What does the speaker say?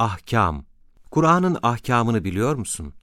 Ahkam Kur'an'ın ahkamını biliyor musun?